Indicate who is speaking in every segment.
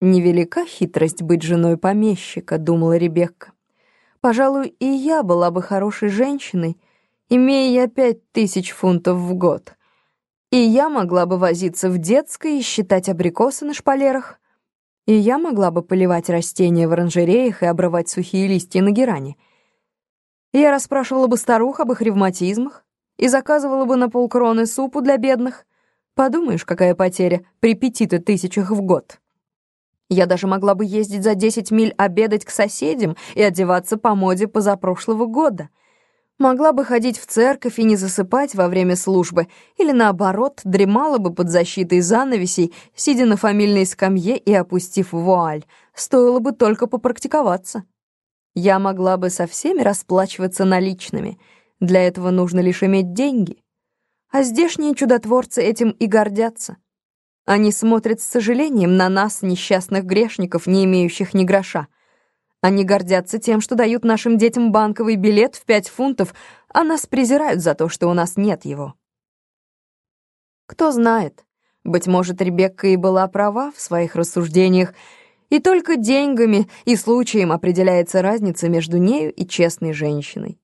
Speaker 1: Невелика хитрость быть женой помещика, думала Ребекка. Пожалуй, и я была бы хорошей женщиной, имея я пять тысяч фунтов в год. И я могла бы возиться в детской и считать абрикосы на шпалерах. И я могла бы поливать растения в оранжереях и обрывать сухие листья на геране. Я расспрашивала бы старух об их ревматизмах и заказывала бы на полкроны супу для бедных. Подумаешь, какая потеря при пяти-то тысячах в год. Я даже могла бы ездить за 10 миль обедать к соседям и одеваться по моде позапрошлого года. Могла бы ходить в церковь и не засыпать во время службы, или наоборот, дремала бы под защитой занавесей, сидя на фамильной скамье и опустив вуаль. Стоило бы только попрактиковаться. Я могла бы со всеми расплачиваться наличными. Для этого нужно лишь иметь деньги. А здешние чудотворцы этим и гордятся. Они смотрят с сожалением на нас, несчастных грешников, не имеющих ни гроша. Они гордятся тем, что дают нашим детям банковый билет в пять фунтов, а нас презирают за то, что у нас нет его. Кто знает, быть может, Ребекка и была права в своих рассуждениях, и только деньгами и случаем определяется разница между нею и честной женщиной.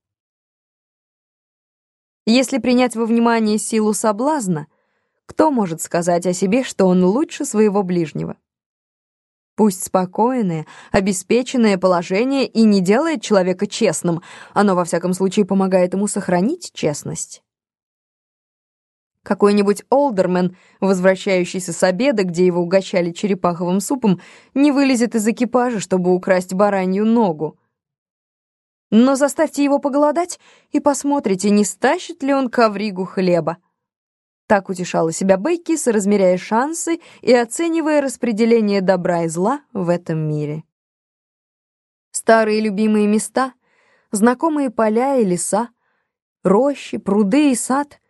Speaker 1: Если принять во внимание силу соблазна, кто может сказать о себе, что он лучше своего ближнего? Пусть спокойное, обеспеченное положение и не делает человека честным, оно во всяком случае помогает ему сохранить честность. Какой-нибудь олдермен, возвращающийся с обеда, где его угощали черепаховым супом, не вылезет из экипажа, чтобы украсть баранью ногу. Но заставьте его поголодать и посмотрите, не стащит ли он ковригу хлеба. Так утешала себя Бекки, соразмеряя шансы и оценивая распределение добра и зла в этом мире. Старые любимые места, знакомые поля и леса, рощи, пруды и сад,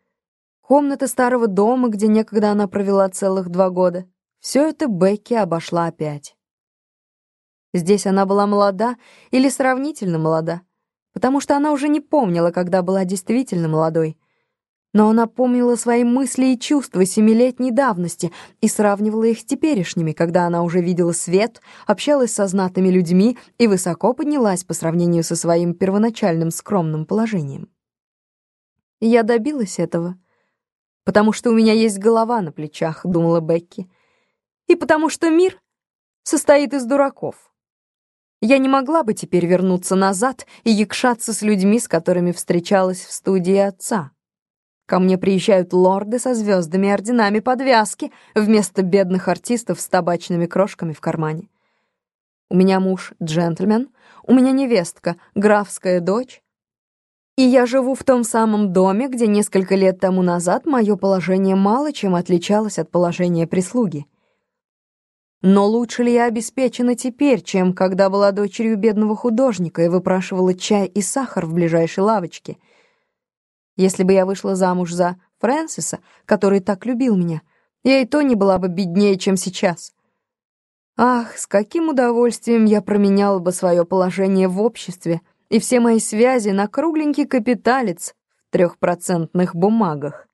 Speaker 1: комната старого дома, где некогда она провела целых два года — все это Бекки обошла опять. Здесь она была молода или сравнительно молода, потому что она уже не помнила, когда была действительно молодой — но она помнила свои мысли и чувства семилетней давности и сравнивала их с теперешними, когда она уже видела свет, общалась со знатными людьми и высоко поднялась по сравнению со своим первоначальным скромным положением. «Я добилась этого, потому что у меня есть голова на плечах», — думала Бекки, «и потому что мир состоит из дураков». Я не могла бы теперь вернуться назад и якшаться с людьми, с которыми встречалась в студии отца. Ко мне приезжают лорды со звездами и орденами подвязки вместо бедных артистов с табачными крошками в кармане. У меня муж — джентльмен, у меня невестка — графская дочь. И я живу в том самом доме, где несколько лет тому назад мое положение мало чем отличалось от положения прислуги. Но лучше ли я обеспечена теперь, чем когда была дочерью бедного художника и выпрашивала чай и сахар в ближайшей лавочке — если бы я вышла замуж за Фрэнсиса, который так любил меня, я и то не была бы беднее, чем сейчас. Ах, с каким удовольствием я променяла бы свое положение в обществе и все мои связи на кругленький капиталец в трехпроцентных бумагах.